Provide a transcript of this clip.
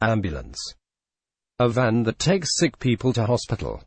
Ambulance. A van that takes sick people to hospital.